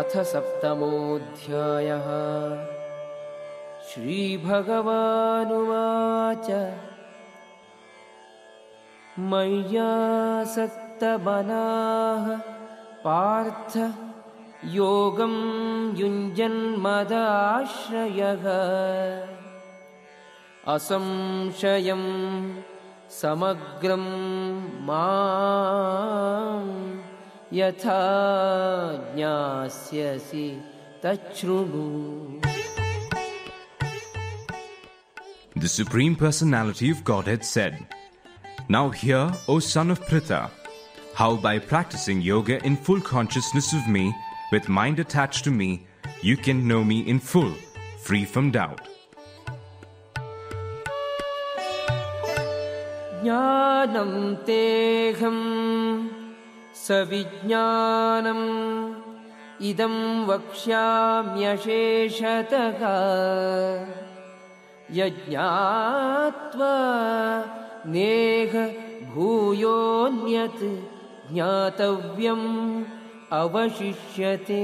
अथ सप्तमोऽध्यायः। श्रीभगवानुवाच। मय्यासक्तमनाः पार्थ योगं युञ्जन्मदाश्रयः। असंशयं समग्रं मा यथा ज्ञास्यसि तच्छृणु The Supreme Personality of Godhead said, Now hear, O son of Pritha, how by practicing yoga in full consciousness of me, with mind attached to me, you can know me in full, free from doubt. ज्ञानं तेऽहं सविज्ञानम् इदं वक्ष्याम्यशेषतः यज्ञात्वा नेह भूयोऽन्यत् ज्ञातव्यम् अवशिष्यते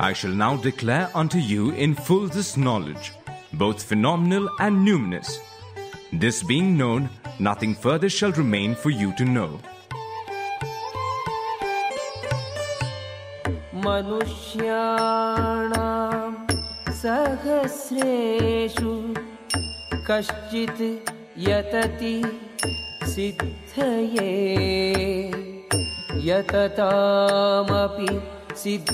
I shall now declare unto you in full this knowledge, both phenomenal and numinous. This being known, nothing further shall remain for you to know. मनुष्याणां सहस्रेषु कश्चित् यतति सिद्धये यततामपि सिद्धानां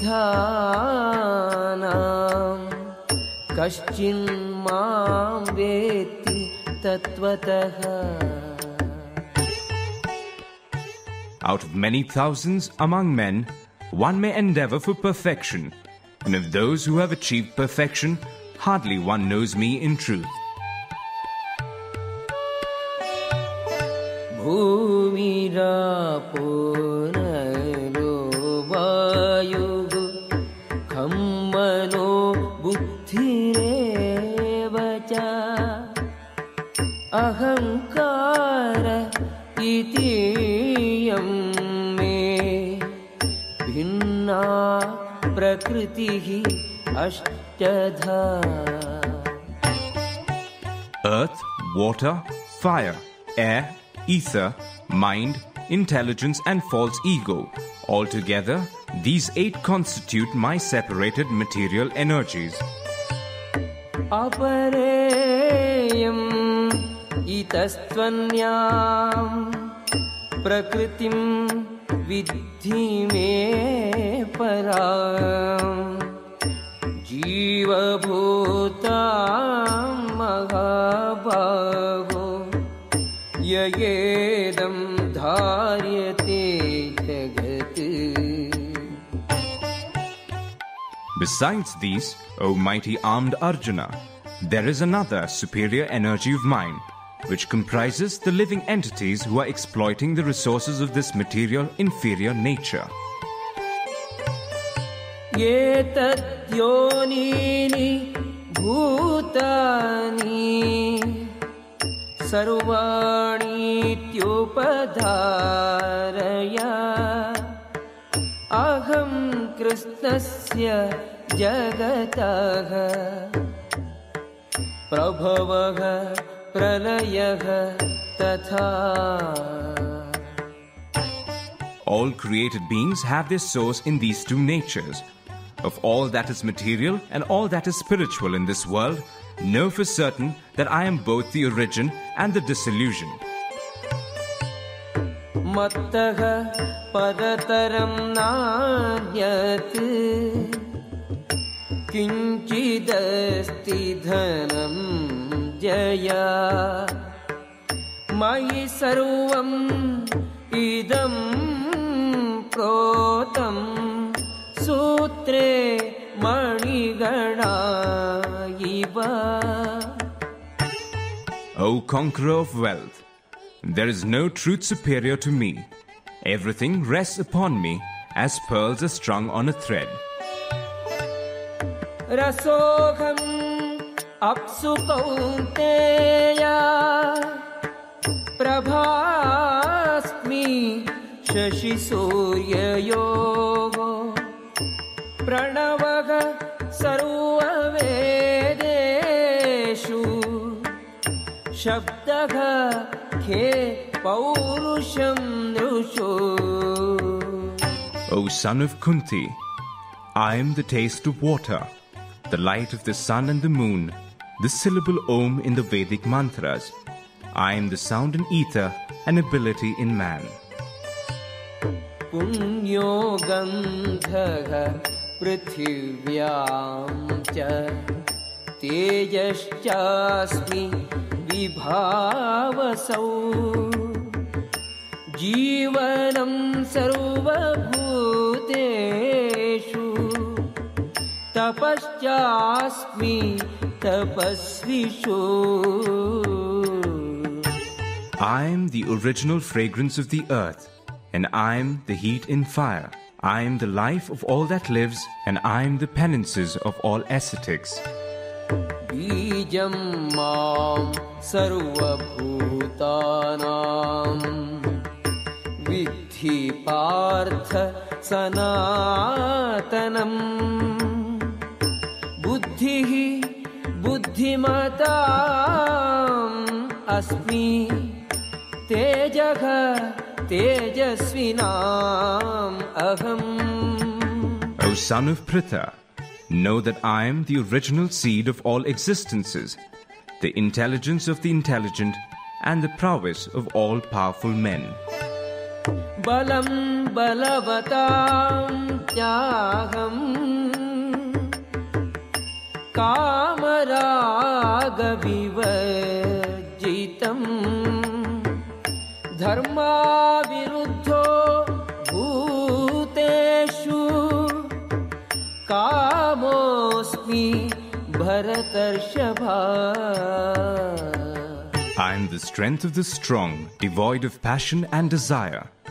कश्चिन्मां तत्त्वतः Out of many thousands among men, one may endeavor for perfection, and of those who have achieved perfection, hardly one knows me in truth. भूमिरापो नरो वायुः खं मनो बुद्धिरेव च अहङ्कार इतीयं मे भिन्ना प्रकृतिः अष्टधा Earth, water, fire, air, ether, mind, intelligence, and false ego. Altogether, these eight constitute my separated material energies. अपरेयम् इतस्त्वन्यां प्रकृतिं विद्धि मे पराम् जीवभूतां महाबाहो ययेदं धार्यते जगत् Besides these, O mighty armed Arjuna, there is another superior energy of mine, which comprises the living entities who are exploiting the resources of this material inferior nature. एतद्योनीनि भूतानि सर्वाणीत्युपधारय अहं कृष्णस्य जगतः प्रभवः प्रलयः तथा All created beings have their source in these two natures. Of all that is material and all that is spiritual in this world, know for certain that I am both the origin and the dissolution. मत्तः परतरं नान्यत् किञ्चिदस्ति धनं जया मयि सर्वम् इदं प्रोतं सूत्रे मणिगणा इव O conqueror of wealth, there is no truth superior to me. Everything rests upon me as pearls are strung on a thread. रसोऽहम् अप्सु कौन्तेय प्रभास्मि शरीरे शशिसूर्ययोः प्रणवः सर्ववेदेषु शब्दः खे पौरुषं नृषु O son of Kunti, I am the taste of water, the light of the sun and the moon, the syllable Om in the Vedic mantras. I am the sound in ether and ability in man. पुण्यो गन्धः पृथिव्यां च तेजश्चास्मि विभावसौ जीवनं सर्वभूतेषु तपश्चास्मि तपस्विषु I am the original fragrance of the earth, and I am the heat in fire. I am the life of all that lives, and I am the penances of all ascetics. बीजं मां सर्वभूतानां विद्धि पार्थ सनातनम् बुद्धिः बुद्धिमताम् अस्मि तेजः तेजस्विनाम् अहम् O son of Pritha, know that I am the original seed of all existences, the intelligence of the intelligent, and the prowess of all powerful men. बलं बलवतां त्यागम् कामरागविवर्जितम् धर्माविरुद्धो भूतेषु कामोऽस्मि भरतर्षभा I am the strength of the strong, devoid of passion and desire.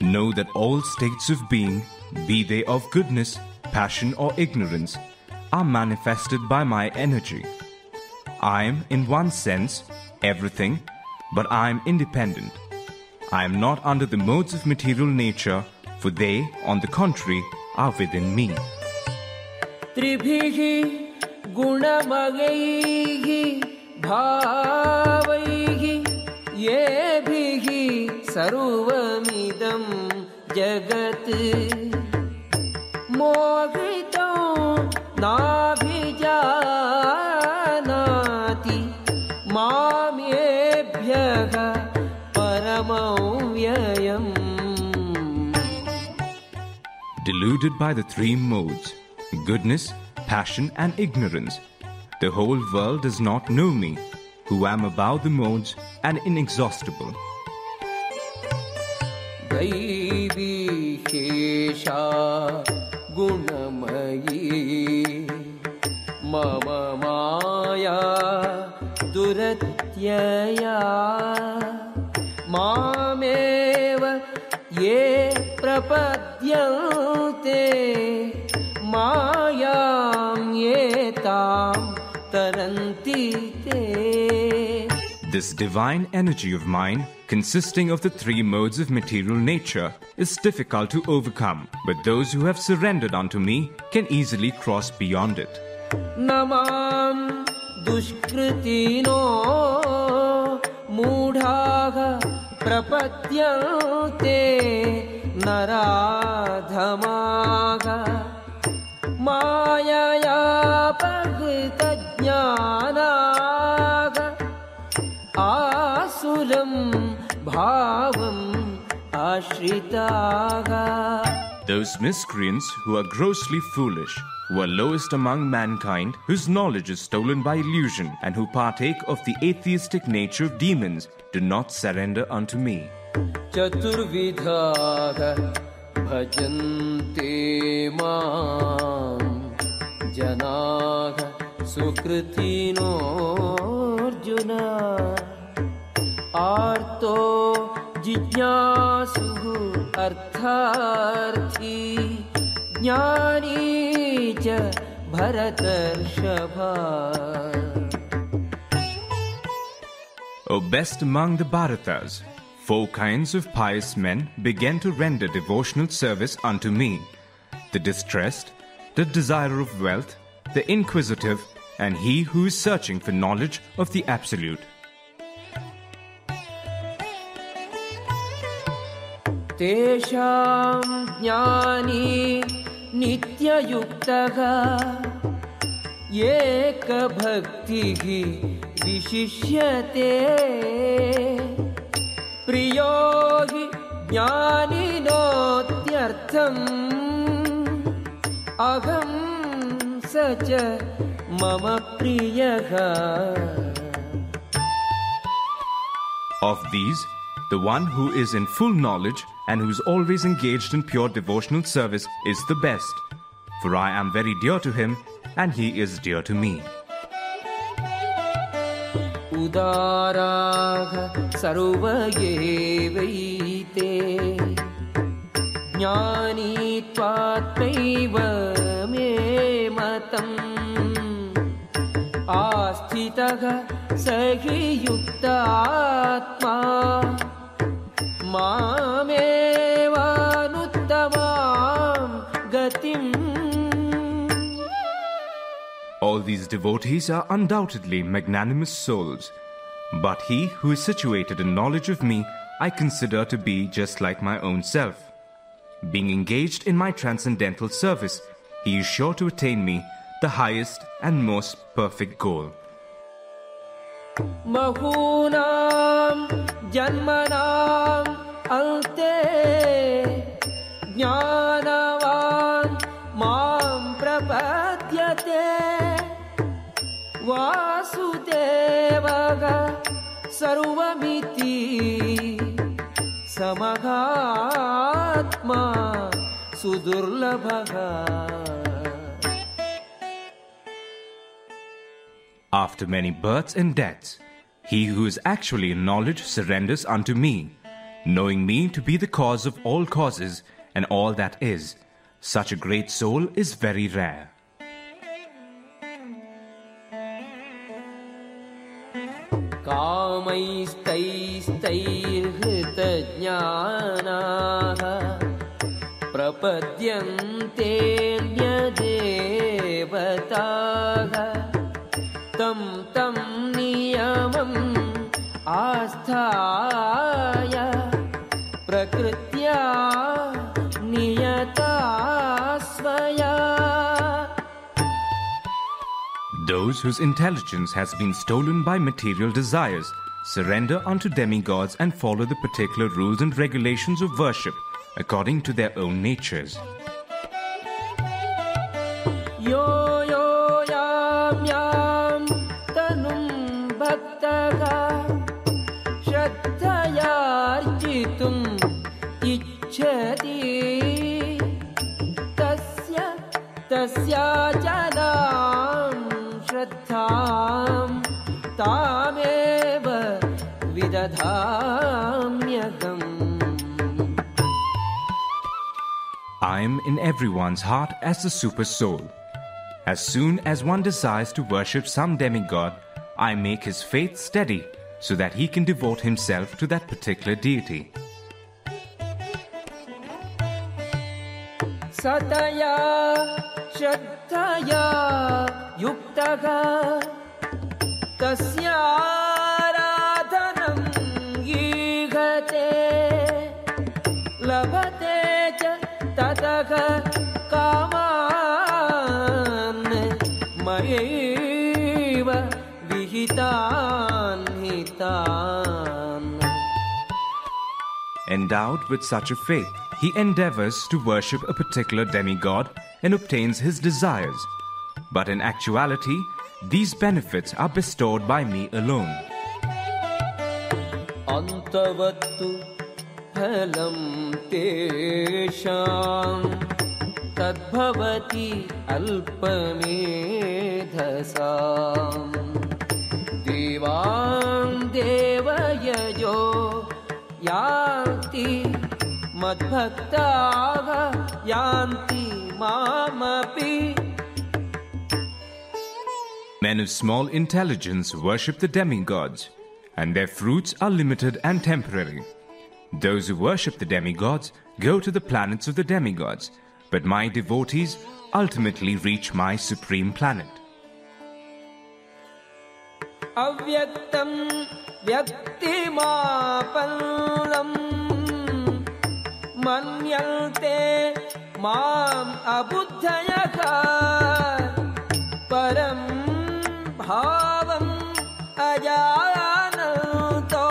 Know that all states of being, be they of goodness, passion, or ignorance, are manifested by my energy. I am, in one sense, everything, but I am independent. I am not under the modes of material nature, for they, on the contrary, are within me. त्रिभिः गुणमयैः भावैः येभिः सर्वमिदं जगत् mojito नाभिजानाति मामेभ्यः परमव्ययम् deluded by the three modes goodness, passion, and ignorance. The whole world does not know me, who am above the modes and inexhaustible. दैवीहेषा गुणमयी मम माया दुरत्यया मामेव ये प्रपद्यन्ते मायां ये तां तरन्ति ते This divine energy of mine, consisting of the three modes of material nature, is difficult to overcome, but those who have surrendered unto me can easily cross beyond it. Namam dushkritino mudhaga prapatyante naradhamaga mayaya आसुरं भावम् आश्रिताः Those miscreants who are grossly foolish, who are lowest among mankind, whose knowledge is stolen by illusion, and who partake of the atheistic nature of demons, do not surrender unto me. चतुर्विधाः भजन्ते माम् जनाः सुकृतिनोऽर्जुन आर्तो जिज्ञासुः अर्थार्थी ज्ञानी च भरतर्षभा O best among the Bharatas, four kinds of pious men began to render devotional service unto me the distressed, the desirer of wealth, the inquisitive, and he who is searching for knowledge of the Absolute. तेषां ज्ञानी नित्ययुक्तः। एकभक्तिः विशिष्यते। प्रियो हि ज्ञानिनोत्यर्थम्। अहं स च मम प्रियः। Of these, the one who is in full knowledge and who is always engaged in pure devotional service is the best. For I am very dear to him, and he is dear to me. उदाराः सर्व एवैते ज्ञानी त्वात्मैव मे मतम् आस्थितः स हि युक्तात्मा these devotees are undoubtedly magnanimous souls. But he who is situated in knowledge of me, I consider to be just like my own self. Being engaged in my transcendental service, he is sure to attain me, the highest and most perfect goal. बहूनां जन्मनाम् अन्ते ज्ञानवान् वासुदेवः सर्वमिति समगात्मा सुदुर्लभः After many births and deaths, he who is actually in knowledge surrenders unto me, knowing me to be the cause of all causes and all that is. Such a great soul is very rare. कामैस्तैस्तैर्हृतज्ञानाः प्रपद्यन्तेऽन्यदेवताः तं तं नियमम् आस्थाय those whose intelligence has been stolen by material desires, surrender unto demigods and follow the particular rules and regulations of worship according to their own natures. Yo, yo, yam, yam, tanum ichchati, tasya, tasya तामेव विदधाम्यहम् I am in everyone's heart as the super soul. As soon as one desires to worship some demigod, I make his faith steady so that he can devote himself to that particular deity. सतया श्रद्धया युक्तः तस्याराधनं ईहते लभते च ततः कामान् मयैव विहितान् हितान् Endowed with such a faith, he endeavors to worship a particular demigod and obtains his desires. But in actuality, these benefits are bestowed by me alone. अन्तवत्तु फलं तेषाम् तद्भवति अल्पमेधसाम्। देवान् देवयजो यान्ति मद्भक्ताः यान्ति मामपि Men of small intelligence worship the demigods, and their fruits are limited and temporary. Those who worship the demigods go to the planets of the demigods, but my devotees ultimately reach my supreme planet. अव्यक्तं व्यक्तिमापन्नम् मन्यन्ते माम् अबुद्धयः परं भावम् अजानन्तो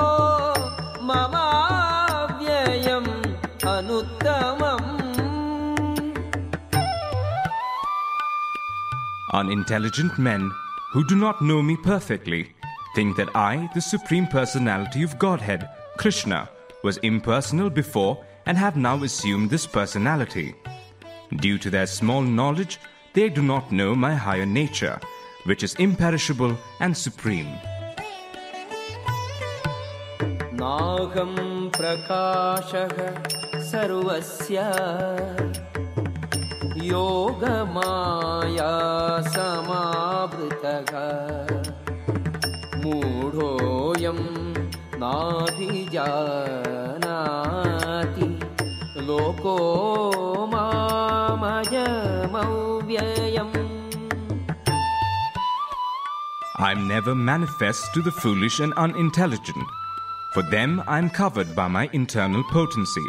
ममाव्ययम् अनुत्तमम् Unintelligent men who do not know me perfectly think that I, the Supreme Personality of Godhead, Krishna, was impersonal before and have now assumed this personality. Due to their small knowledge, they do not know my higher nature, which is imperishable and supreme. नाहं प्रकाशः सर्वस्य योगमाया समावृतः मूढोऽयं नाभिजानाति लोको मामजमव्ययम् I am never manifest to the foolish and unintelligent. For them I am covered by my internal potency,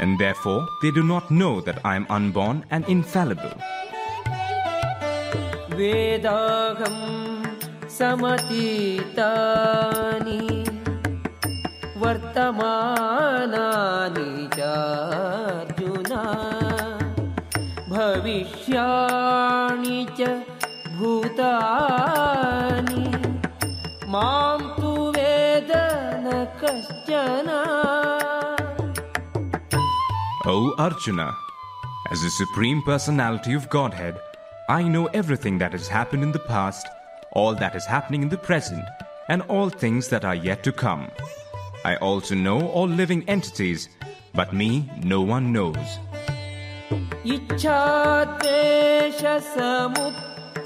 and therefore they do not know that I am unborn and infallible. वेदाहं समतीतानि वर्तमानानि च अर्जुन भविष्याणि च भूतानि मां तु वेद न कश्चन O Arjuna, as the Supreme Personality of Godhead, I know everything that has happened in the past, all that is happening in the present, and all things that are yet to come. I also know all living entities, but me no one knows.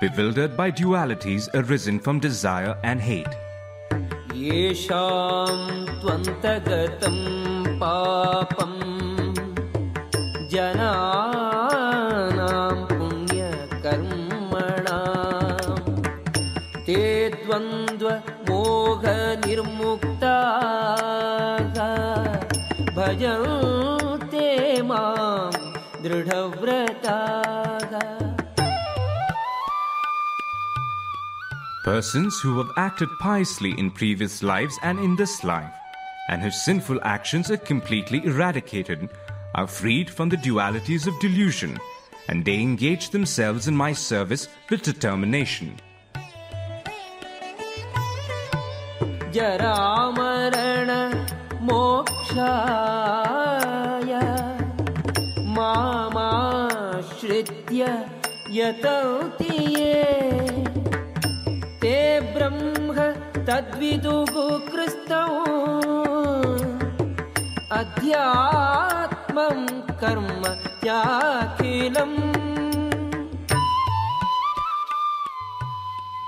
bewildered by dualities arisen from desire and hate. येषां त्वन्तगतं पापं जनानां पुण्यकर्मणां ते द्वन्द्वमोहनिर्मुक्ताः भजन्ते मां दृढव्रताः Persons who have acted piously in previous lives and in this life, and whose sinful actions are completely eradicated, are freed from the dualities of delusion, and they engage themselves in my service with determination. जरामरण मोक्षाय मामाश्रित्य यतन्ति ये ते ब्रह्म तद्विदुः कृस्तौ अध्यात्मं कर्म याखिलम्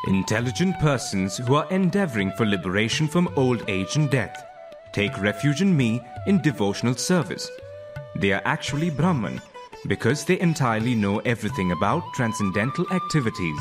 Intelligent persons who are endeavoring for liberation from old age and death take refuge in me in devotional service. They are actually Brahman, because they entirely know everything about transcendental activities.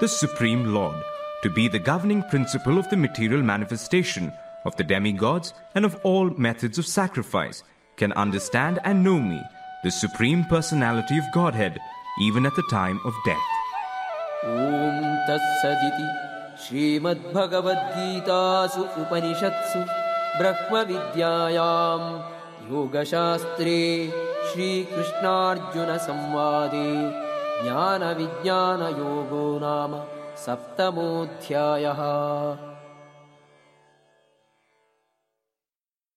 the Supreme Lord, to be the governing principle of the material manifestation of the demigods and of all methods of sacrifice, can understand and know me, the Supreme Personality of Godhead, even at the time of death. ॐ तत्सदिति श्रीमद्भगवद्गीतासु उपनिषत्सु ब्रह्मविद्यायां योगशास्त्रे श्रीकृष्णार्जुनसंवादे ज्ञानविज्ञानयोगो नाम सप्तमोऽध्यायः